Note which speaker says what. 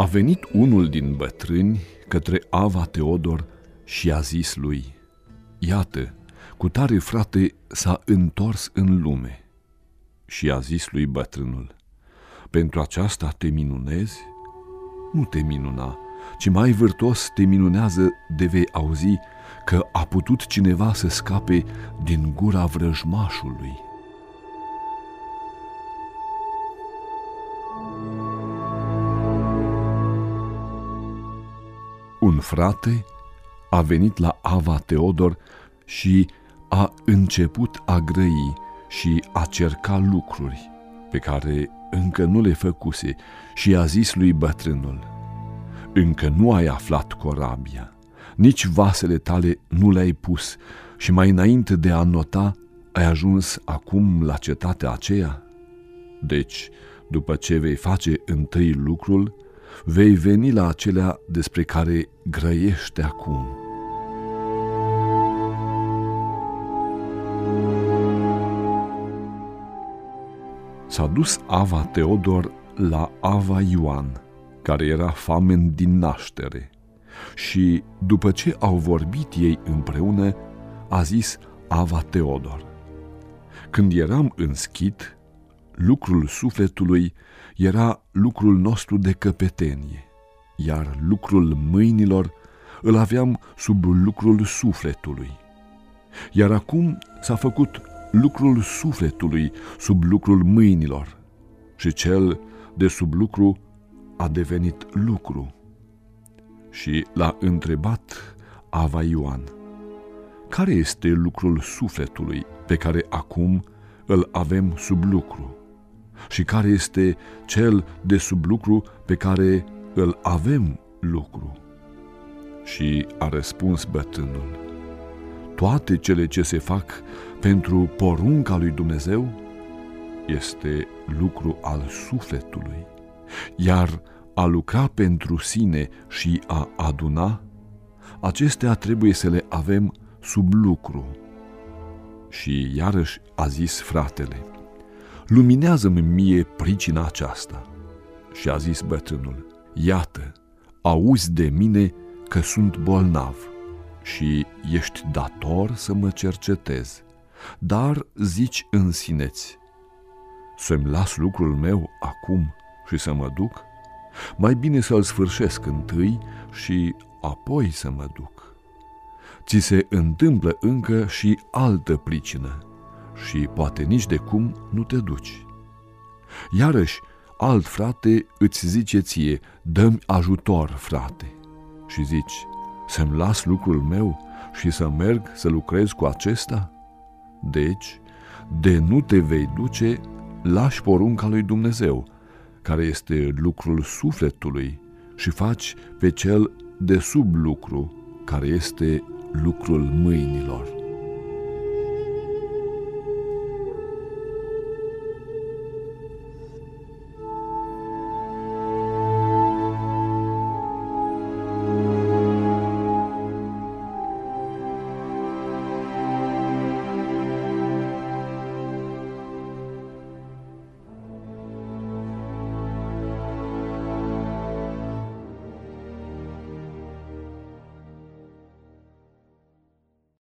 Speaker 1: A venit unul din bătrâni către Ava Teodor și a zis lui, Iată, cu tare frate s-a întors în lume. Și a zis lui bătrânul, Pentru aceasta te minunezi? Nu te minuna, ci mai vârtos te minunează de vei auzi că a putut cineva să scape din gura vrăjmașului. Frate a venit la Ava Teodor și a început a grăi și a cerca lucruri pe care încă nu le făcuse și a zis lui bătrânul, Încă nu ai aflat corabia, nici vasele tale nu le-ai pus și mai înainte de a nota, ai ajuns acum la cetatea aceea? Deci, după ce vei face întâi lucrul, vei veni la acelea despre care grăiește acum. S-a dus Ava Teodor la Ava Ioan, care era famen din naștere, și după ce au vorbit ei împreună, a zis Ava Teodor, Când eram în schit, lucrul sufletului era lucrul nostru de căpetenie, iar lucrul mâinilor îl aveam sub lucrul sufletului. Iar acum s-a făcut lucrul sufletului sub lucrul mâinilor și cel de sub lucru a devenit lucru. Și l-a întrebat Ava Ioan, care este lucrul sufletului pe care acum îl avem sub lucru? Și care este cel de sub lucru pe care îl avem lucru. Și a răspuns bătrânul, toate cele ce se fac pentru porunca lui Dumnezeu este lucru al sufletului, iar a lucra pentru sine și a aduna, acestea trebuie să le avem sub lucru. Și iarăși a zis fratele, luminează-mi mie pricina aceasta. Și a zis bătrânul, iată, auzi de mine că sunt bolnav și ești dator să mă cercetezi, dar zici în sineți, să-mi las lucrul meu acum și să mă duc? Mai bine să-l sfârșesc întâi și apoi să mă duc. Ți se întâmplă încă și altă pricină, și poate nici de cum nu te duci. Iarăși, alt frate îți zice ție, dă-mi ajutor, frate, și zici, să-mi las lucrul meu și să merg să lucrez cu acesta? Deci, de nu te vei duce, lași porunca lui Dumnezeu, care este lucrul sufletului, și faci pe cel de sub lucru, care este lucrul mâinilor.